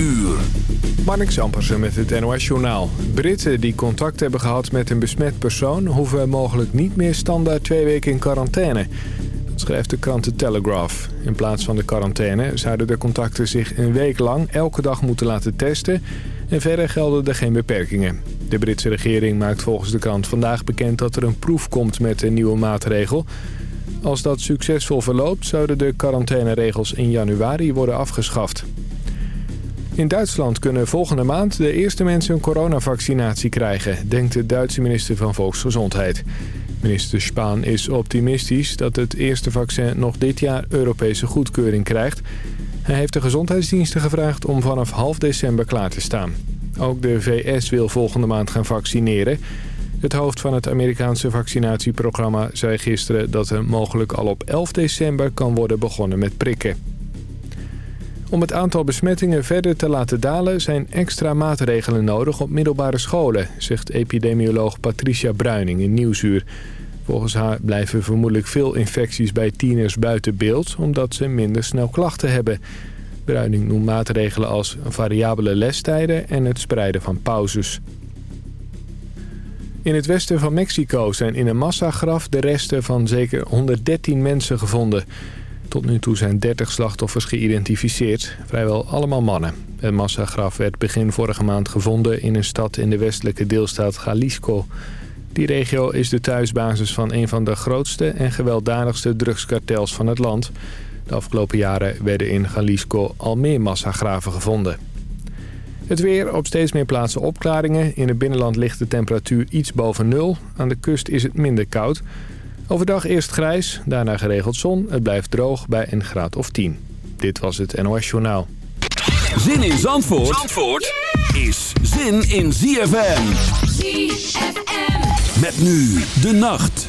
uur. Marnik Zampersen met het NOS Journaal. Britten die contact hebben gehad met een besmet persoon... hoeven mogelijk niet meer standaard twee weken in quarantaine. Dat schrijft de krant The Telegraph. In plaats van de quarantaine zouden de contacten zich een week lang... elke dag moeten laten testen... en verder gelden er geen beperkingen. De Britse regering maakt volgens de krant vandaag bekend... dat er een proef komt met een nieuwe maatregel... Als dat succesvol verloopt, zouden de quarantaineregels in januari worden afgeschaft. In Duitsland kunnen volgende maand de eerste mensen een coronavaccinatie krijgen, denkt de Duitse minister van Volksgezondheid. Minister Spaan is optimistisch dat het eerste vaccin nog dit jaar Europese goedkeuring krijgt. Hij heeft de gezondheidsdiensten gevraagd om vanaf half december klaar te staan. Ook de VS wil volgende maand gaan vaccineren. Het hoofd van het Amerikaanse vaccinatieprogramma zei gisteren dat er mogelijk al op 11 december kan worden begonnen met prikken. Om het aantal besmettingen verder te laten dalen zijn extra maatregelen nodig op middelbare scholen, zegt epidemioloog Patricia Bruining in Nieuwsuur. Volgens haar blijven vermoedelijk veel infecties bij tieners buiten beeld, omdat ze minder snel klachten hebben. Bruining noemt maatregelen als variabele lestijden en het spreiden van pauzes. In het westen van Mexico zijn in een massagraf de resten van zeker 113 mensen gevonden. Tot nu toe zijn 30 slachtoffers geïdentificeerd, vrijwel allemaal mannen. Het massagraf werd begin vorige maand gevonden in een stad in de westelijke deelstaat Jalisco. Die regio is de thuisbasis van een van de grootste en gewelddadigste drugskartels van het land. De afgelopen jaren werden in Jalisco al meer massagraven gevonden. Het weer, op steeds meer plaatsen opklaringen. In het binnenland ligt de temperatuur iets boven nul. Aan de kust is het minder koud. Overdag eerst grijs, daarna geregeld zon. Het blijft droog bij een graad of 10. Dit was het NOS Journaal. Zin in Zandvoort, Zandvoort is zin in ZFM. ZFM. Met nu de nacht.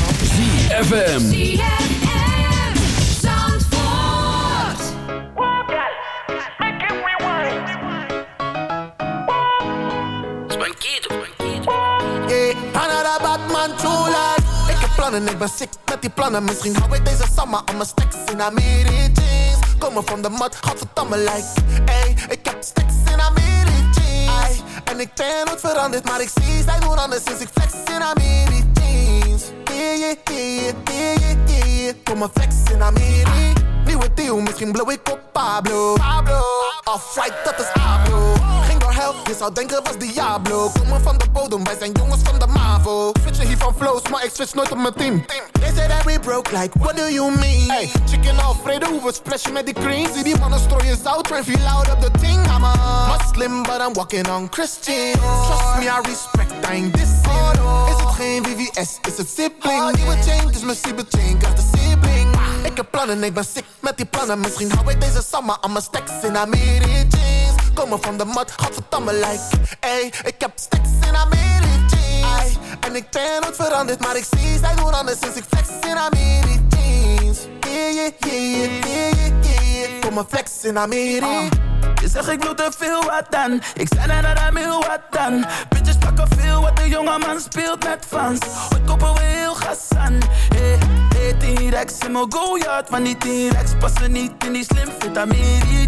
ZFM. plannen, ik ben sick met die plannen. Misschien hou ik deze summer al mijn stacks in Amiri jeans Komen van de mat, godverdamme like Ey, ik heb stacks in Ay, En ik ben nooit veranderd, maar ik zie zij doen anders sinds ik flex in jeans Yeah, yeah, yeah, yeah, yeah, Kom maar flex in Amiri Nieuwe deal, misschien blow ik op Pablo Pablo Off-white, dat is Pablo Ging door hell, je zou denken was Diablo Komen van de bodem, wij zijn jongens van de MAVO Switchen hier van flows, maar ik switch nooit op mijn team. They say that we broke, like, what do you mean? Hey, chicken Alfredo, hoe we splashen met die cream. Zie die mannen strooien zout, when feel loud up the ting. I'm a Muslim, but I'm walking on Christian. Trust me, I respect, Ain't dissing. Is het geen VVS, is het sibling? Nieuwe chain, dus mijn chain, krijgt de sibling. Ik heb plannen, ik ben sick met die plannen. Misschien hou ik deze summer aan mijn stacks in Amerika jeans. Komen van de mat, godverdamme like. Ey, ik heb stacks in Amerika jeans. en ik ben nooit veranderd, maar ik zie zij doen anders sinds ik flex in Amerika jeans. Yeah, yeah, yeah, yeah, yeah, yeah. Kom maar flex in Amerika. Je zegt ik bloed te veel, wat dan? Ik zei net dat hij wil, wat dan? Bitches pakken veel, wat de jonge man speelt met fans. Ooit kopen we heel gas. Hey, hey, T-Rex in mijn go-yard. Want die T-Rex passen niet in die slim fit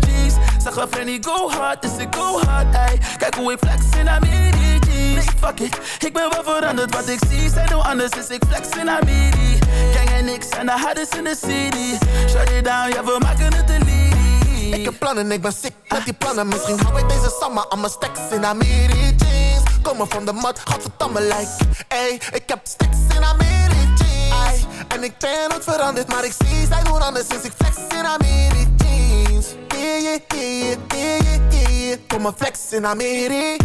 jeans. Zeg een Frenny go hard, dus ik go hard, ey. Kijk hoe ik flex in Amiri jeans. Fuck it, ik ben wel veranderd. Wat ik zie, zijn heel anders, dus ik flex in Amiri. Gang en niks en de hardest in the city. Shut it down, ja, we maken het elite. Ik heb plannen, ik ben sick met die plannen. Misschien hou ik deze summer aan mijn stacks in Amiri jeans. Komen van de mat, godverdamme like. Ey, ik heb stacks in Amiri jeans. en ik ben nooit veranderd, maar ik zie zij doen anders sinds ik flex in Amiri jeans. Yeah, yeah, yeah, yeah, yeah, yeah. Kom maar flex in Amiri.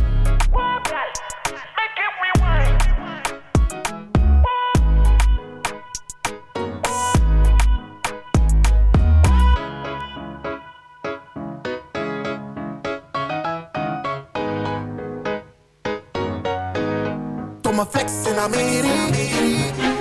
My flex and I'm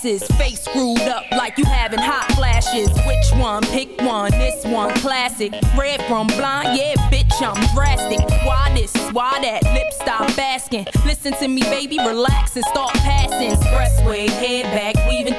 shake your asses, face screwed up like you having hot flashes. Which one? Pick one. This one classic. Red from blind, yeah, bitch, I'm drastic. Why this? Why that? Lip stop basking. Listen to me, baby, relax and start passing. Expressway, head back,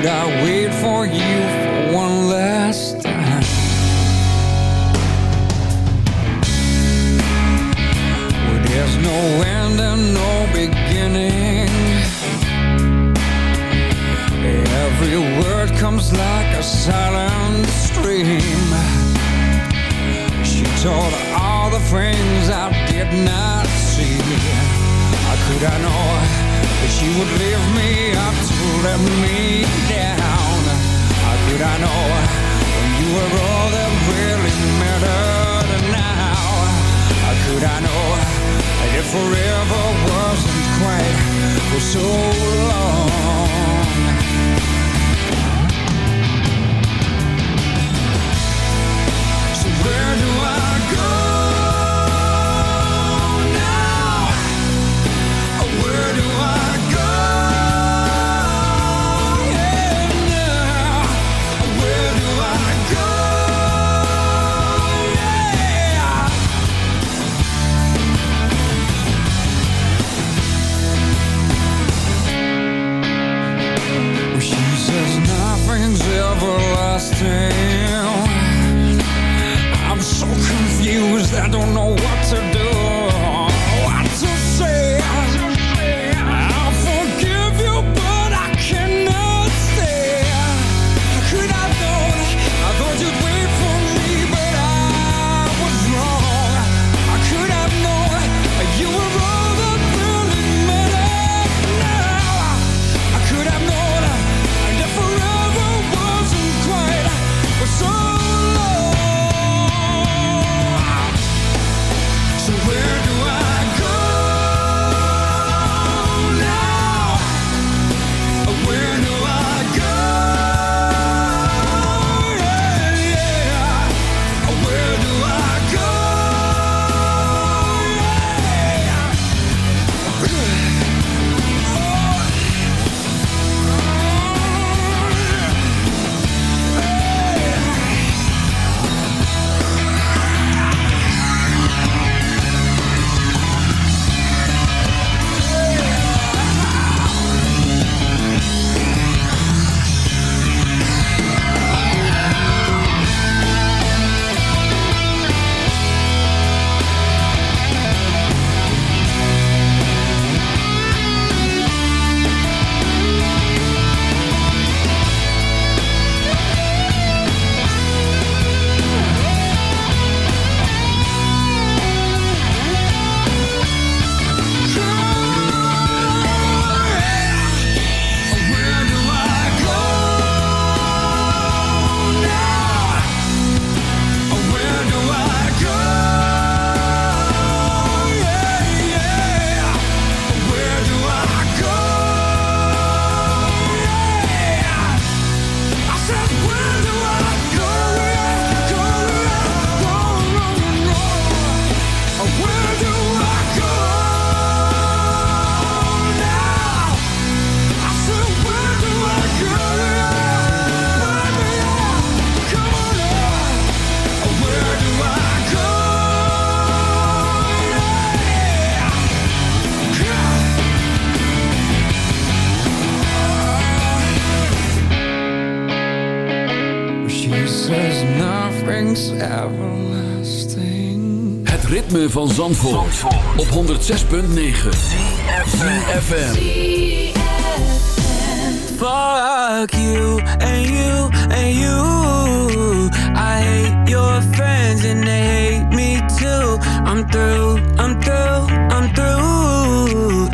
Or should I wait for you is everlasting. Het ritme van Zandvoort, op 106.9 ZFM. Fuck you and you and you. I hate your friends and they hate me too. I'm through, I'm through, I'm through.